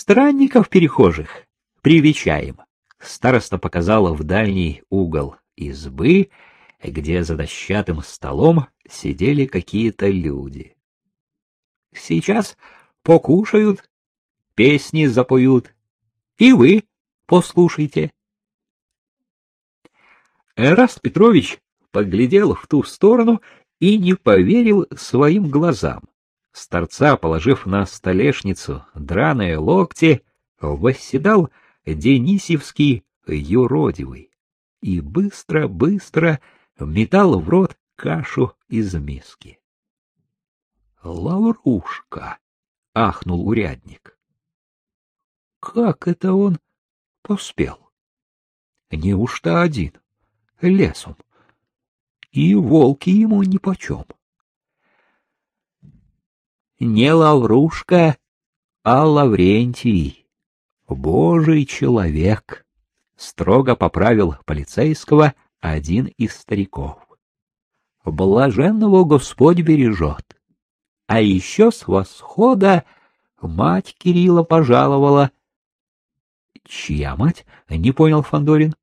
Странников перехожих привечаем. Староста показала в дальний угол избы, где за дощатым столом сидели какие-то люди. Сейчас покушают, песни запоют, и вы послушайте. Эраст Петрович поглядел в ту сторону и не поверил своим глазам. С торца, положив на столешницу драные локти, восседал Денисевский юродивый и быстро-быстро метал в рот кашу из миски. — Лаврушка! — ахнул урядник. — Как это он поспел? Неужто один, лесом? И волки ему нипочем. Не Лаврушка, а Лаврентий, божий человек, строго поправил полицейского один из стариков. Блаженного Господь бережет. А еще с восхода мать Кирилла пожаловала. Чья мать? Не понял Фандорин.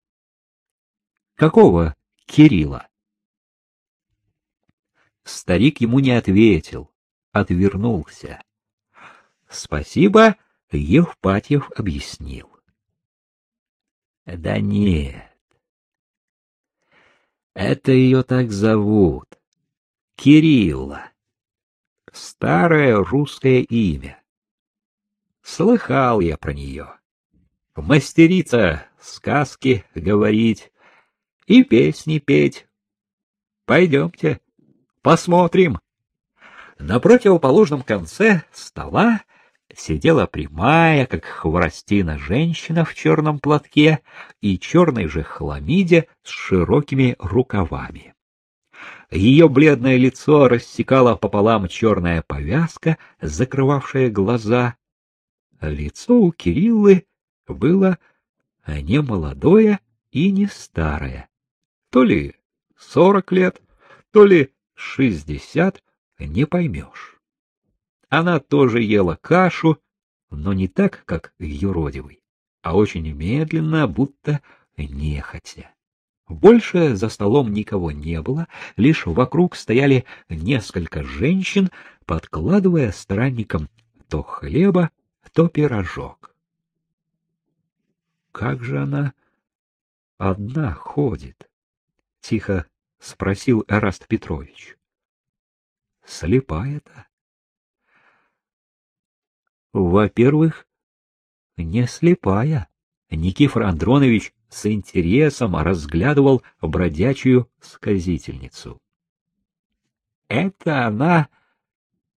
Какого Кирилла? Старик ему не ответил, отвернулся. Спасибо, Евпатьев объяснил. Да нет. Это ее так зовут. Кирилла. Старое русское имя. Слыхал я про нее. Мастерица сказки говорить и песни петь. Пойдемте, посмотрим. На противоположном конце стола сидела прямая, как хворостина, женщина в черном платке и черной же хламиде с широкими рукавами. Ее бледное лицо рассекала пополам черная повязка, закрывавшая глаза. Лицо у Кириллы было не молодое и не старое, то ли сорок лет, то ли шестьдесят, не поймешь. Она тоже ела кашу, но не так, как юродивый, а очень медленно, будто нехотя. Больше за столом никого не было, лишь вокруг стояли несколько женщин, подкладывая странникам то хлеба, то пирожок. Как же она одна ходит? тихо спросил Эраст Петрович. Слепая-то? Во-первых, не слепая. Никифор Андронович с интересом разглядывал бродячую сказительницу. Это она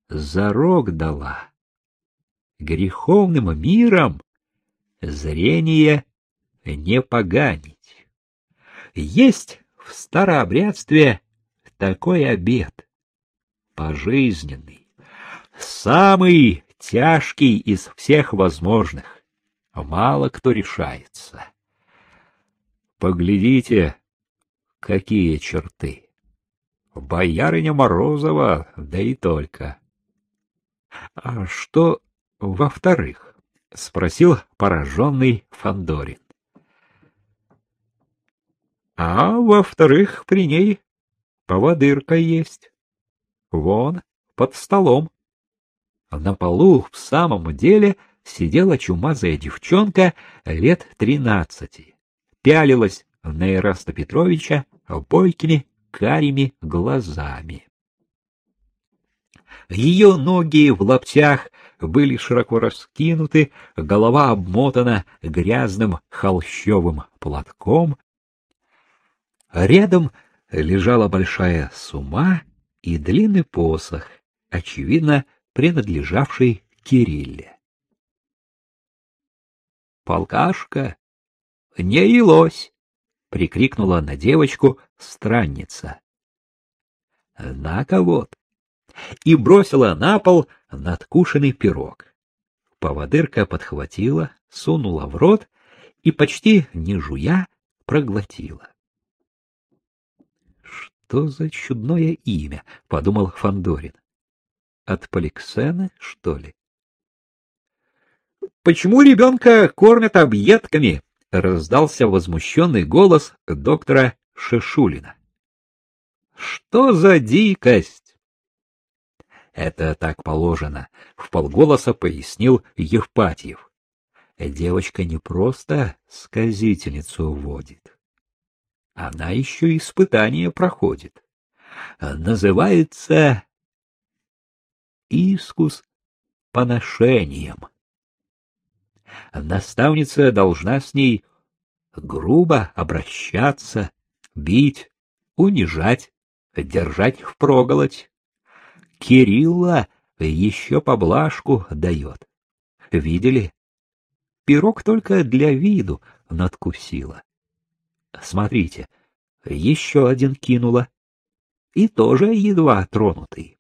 зарок дала. Греховным миром зрение не поганить. Есть в старообрядстве такой обет, пожизненный, самый тяжкий из всех возможных. Мало кто решается. Поглядите, какие черты. Боярыня Морозова, да и только. — А что во-вторых? — спросил пораженный Фандорин. А во-вторых, при ней поводырка есть. Вон, под столом. На полу в самом деле сидела чумазая девчонка лет тринадцати пялилась на Ираста Петровича бойкими карими глазами. Ее ноги в лаптях были широко раскинуты, голова обмотана грязным холщовым платком. Рядом лежала большая сума и длинный посох, очевидно, принадлежавший Кирилле. Полкашка не елось! — прикрикнула на девочку странница. — На-ка вот! И бросила на пол надкушенный пирог. Поводырка подхватила, сунула в рот и, почти не жуя, проглотила. Что за чудное имя, подумал Фандорин. От Поликсена, что ли? Почему ребенка кормят объедками? — раздался возмущенный голос доктора Шишулина. — Что за дикость? — Это так положено, — вполголоса пояснил Евпатьев. Девочка не просто сказительницу уводит. Она еще испытание проходит. Называется искус поношением. Наставница должна с ней грубо обращаться, бить, унижать, держать впроголодь. Кирилла еще поблажку дает. Видели? Пирог только для виду надкусила. Смотрите, еще один кинула. И тоже едва тронутый.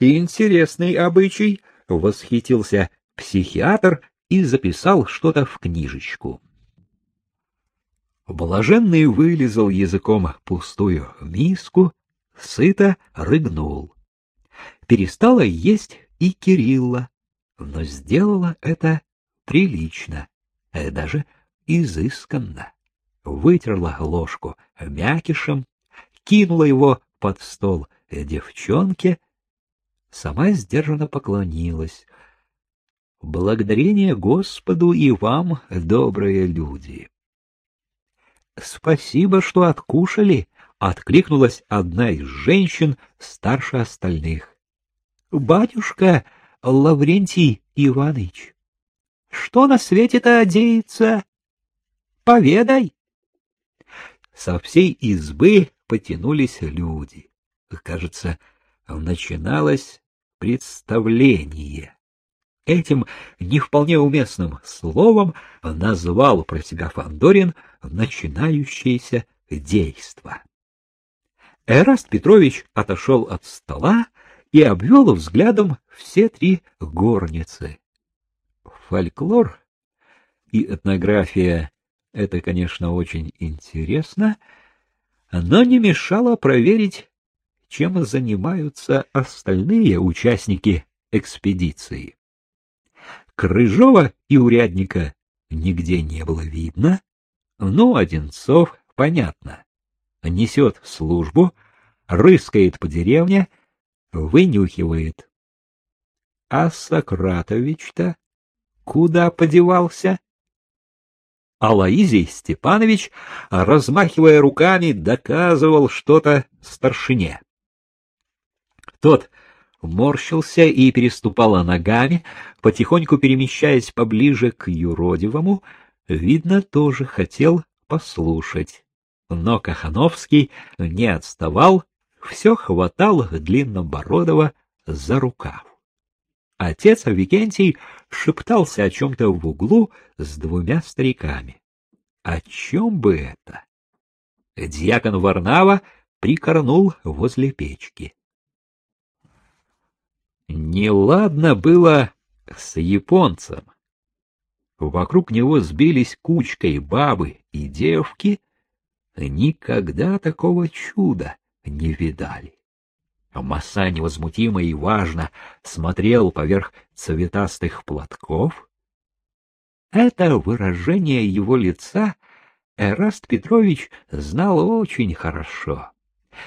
Интересный обычай, — восхитился психиатр и записал что-то в книжечку. Блаженный вылезал языком пустую миску, сыто рыгнул. Перестала есть и Кирилла, но сделала это прилично, э, даже изысканно. Вытерла ложку мякишем, кинула его под стол девчонке, сама сдержанно поклонилась, Благодарение Господу и вам, добрые люди. Спасибо, что откушали, откликнулась одна из женщин старше остальных. Батюшка Лаврентий Иванович, что на свете-то деется? Поведай. Со всей избы потянулись люди. Кажется, начиналось представление. Этим не вполне уместным словом назвал про себя Фандорин начинающееся действо. Эраст Петрович отошел от стола и обвел взглядом все три горницы. Фольклор и этнография — это, конечно, очень интересно, но не мешало проверить, чем занимаются остальные участники экспедиции. Крыжова и урядника нигде не было видно, но Одинцов, понятно, несет службу, рыскает по деревне, вынюхивает. А Сократович-то куда подевался? Алаизий Степанович, размахивая руками, доказывал что-то старшине. Тот морщился и переступала ногами, потихоньку перемещаясь поближе к юродивому, видно, тоже хотел послушать. Но Кахановский не отставал, все хватал Длиннобородова за рукав. Отец Викентий шептался о чем-то в углу с двумя стариками. О чем бы это? Дьякон Варнава прикорнул возле печки. Неладно было с японцем. Вокруг него сбились кучкой бабы и девки, никогда такого чуда не видали. Маса невозмутимо и важно смотрел поверх цветастых платков. Это выражение его лица Эраст Петрович знал очень хорошо.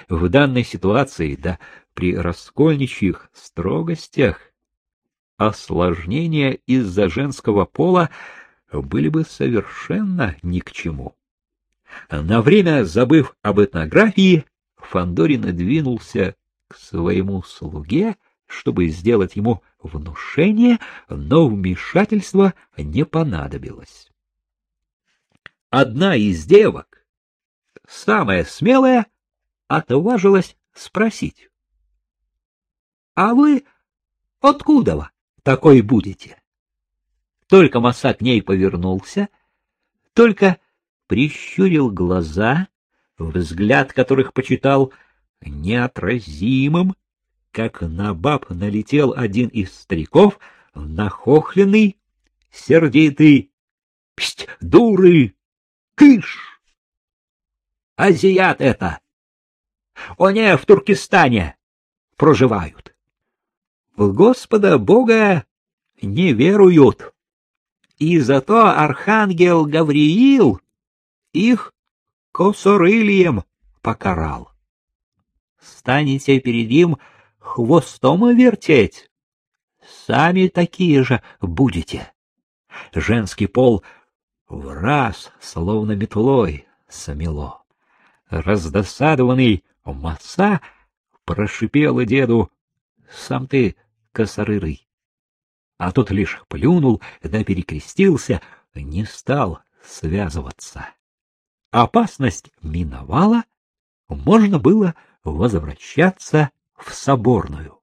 В данной ситуации, да при раскольничьих строгостях, осложнения из-за женского пола были бы совершенно ни к чему. На время забыв об этнографии, Фандорин двинулся к своему слуге, чтобы сделать ему внушение, но вмешательство не понадобилось. Одна из девок, самая смелая, отважилась спросить. — А вы откуда такой будете? Только Маса к ней повернулся, только прищурил глаза, взгляд которых почитал неотразимым, как на баб налетел один из стариков, нахохленный, сердитый. — Псть, дуры! Кыш! Азиат это! Они в Туркестане проживают. В Господа Бога не веруют. И зато архангел Гавриил их косорыльем покарал. Станете перед ним хвостом вертеть, сами такие же будете. Женский пол в раз, словно метлой, смело. Раздосадованный Маса прошипела деду, — Сам ты косорырый. А тот лишь плюнул, да перекрестился, не стал связываться. Опасность миновала, можно было возвращаться в соборную.